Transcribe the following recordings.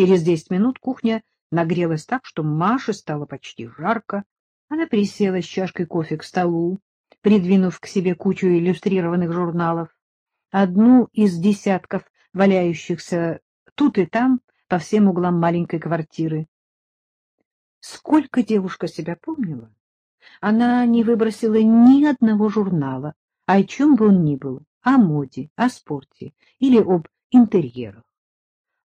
Через десять минут кухня нагрелась так, что Маше стало почти жарко. Она присела с чашкой кофе к столу, придвинув к себе кучу иллюстрированных журналов. Одну из десятков валяющихся тут и там по всем углам маленькой квартиры. Сколько девушка себя помнила, она не выбросила ни одного журнала, о чем бы он ни был, о моде, о спорте или об интерьерах.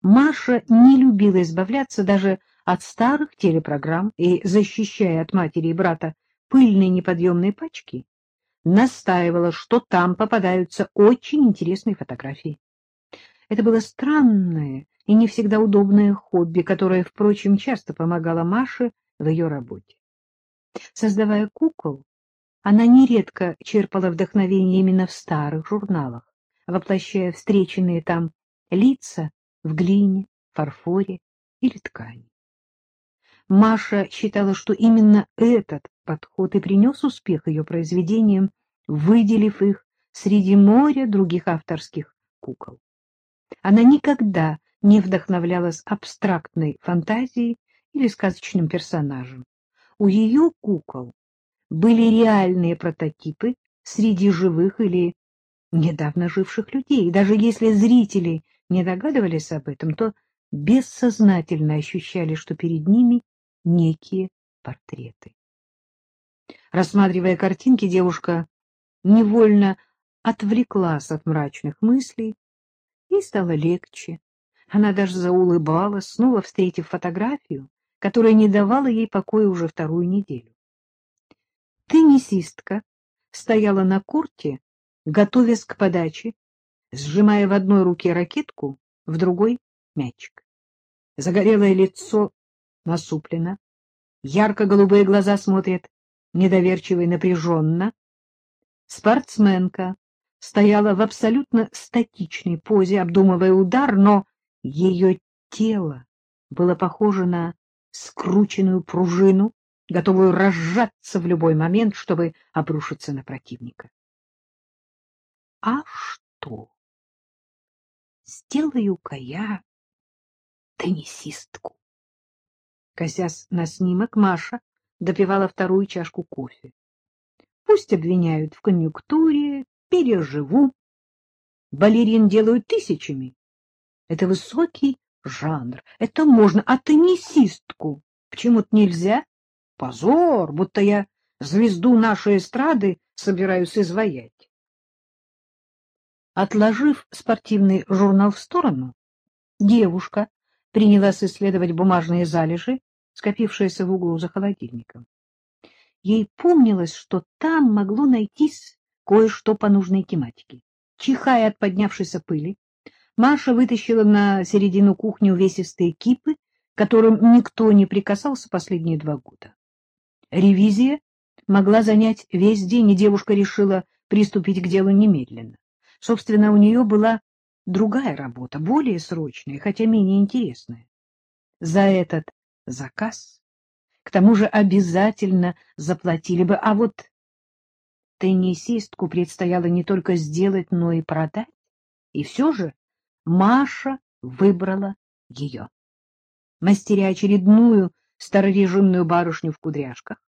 Маша не любила избавляться даже от старых телепрограмм и, защищая от матери и брата пыльные неподъемные пачки, настаивала, что там попадаются очень интересные фотографии. Это было странное и не всегда удобное хобби, которое, впрочем, часто помогало Маше в ее работе. Создавая кукол, она нередко черпала вдохновение именно в старых журналах, воплощая встреченные там лица в глине, фарфоре или ткани. Маша считала, что именно этот подход и принес успех ее произведениям, выделив их среди моря других авторских кукол. Она никогда не вдохновлялась абстрактной фантазией или сказочным персонажем. У ее кукол были реальные прототипы среди живых или недавно живших людей. Даже если зрители не догадывались об этом, то бессознательно ощущали, что перед ними некие портреты. Рассматривая картинки, девушка невольно отвлеклась от мрачных мыслей, и стало легче. Она даже заулыбалась, снова встретив фотографию, которая не давала ей покоя уже вторую неделю. Теннисистка стояла на корте, готовясь к подаче, сжимая в одной руке ракетку, в другой — мячик. Загорелое лицо насуплено, ярко-голубые глаза смотрят недоверчиво и напряженно. Спортсменка стояла в абсолютно статичной позе, обдумывая удар, но ее тело было похоже на скрученную пружину, готовую разжаться в любой момент, чтобы обрушиться на противника. А что? Сделаю-ка я теннисистку. Косясь на снимок, Маша допивала вторую чашку кофе. Пусть обвиняют в конъюнктуре, переживу. Балерин делают тысячами. Это высокий жанр, это можно, а теннисистку почему-то нельзя. Позор, будто я звезду нашей эстрады собираюсь изваять. Отложив спортивный журнал в сторону, девушка принялась исследовать бумажные залежи, скопившиеся в углу за холодильником. Ей помнилось, что там могло найтись кое-что по нужной тематике. Чихая от поднявшейся пыли, Маша вытащила на середину кухни увесистые кипы, которым никто не прикасался последние два года. Ревизия могла занять весь день, и девушка решила приступить к делу немедленно. Собственно, у нее была другая работа, более срочная, хотя менее интересная. За этот заказ, к тому же, обязательно заплатили бы, а вот теннисистку предстояло не только сделать, но и продать. И все же Маша выбрала ее. Мастеря очередную старорежимную барышню в кудряшках,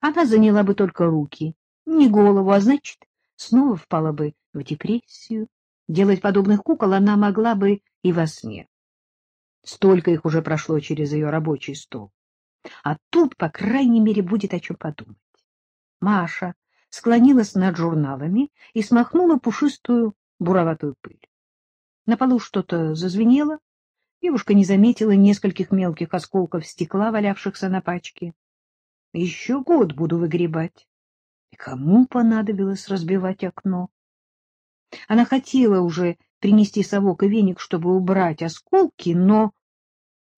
она заняла бы только руки, не голову, а значит, снова впала бы в депрессию. Делать подобных кукол она могла бы и во сне. Столько их уже прошло через ее рабочий стол. А тут, по крайней мере, будет о чем подумать. Маша склонилась над журналами и смахнула пушистую буроватую пыль. На полу что-то зазвенело. Девушка не заметила нескольких мелких осколков стекла, валявшихся на пачке. Еще год буду выгребать. И кому понадобилось разбивать окно? Она хотела уже принести совок и веник, чтобы убрать осколки, но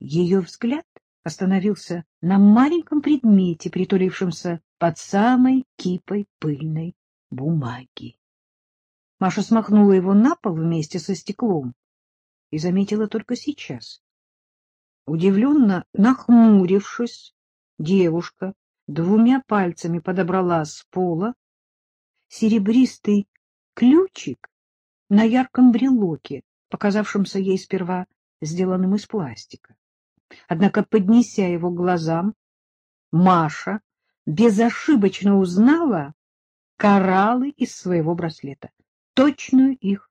ее взгляд остановился на маленьком предмете, притулившемся под самой кипой пыльной бумаги. Маша смахнула его на пол вместе со стеклом и заметила только сейчас. Удивленно нахмурившись, девушка двумя пальцами подобрала с пола серебристый ключик на ярком брелоке, показавшемся ей сперва сделанным из пластика. Однако, поднеся его к глазам, Маша безошибочно узнала кораллы из своего браслета, точную их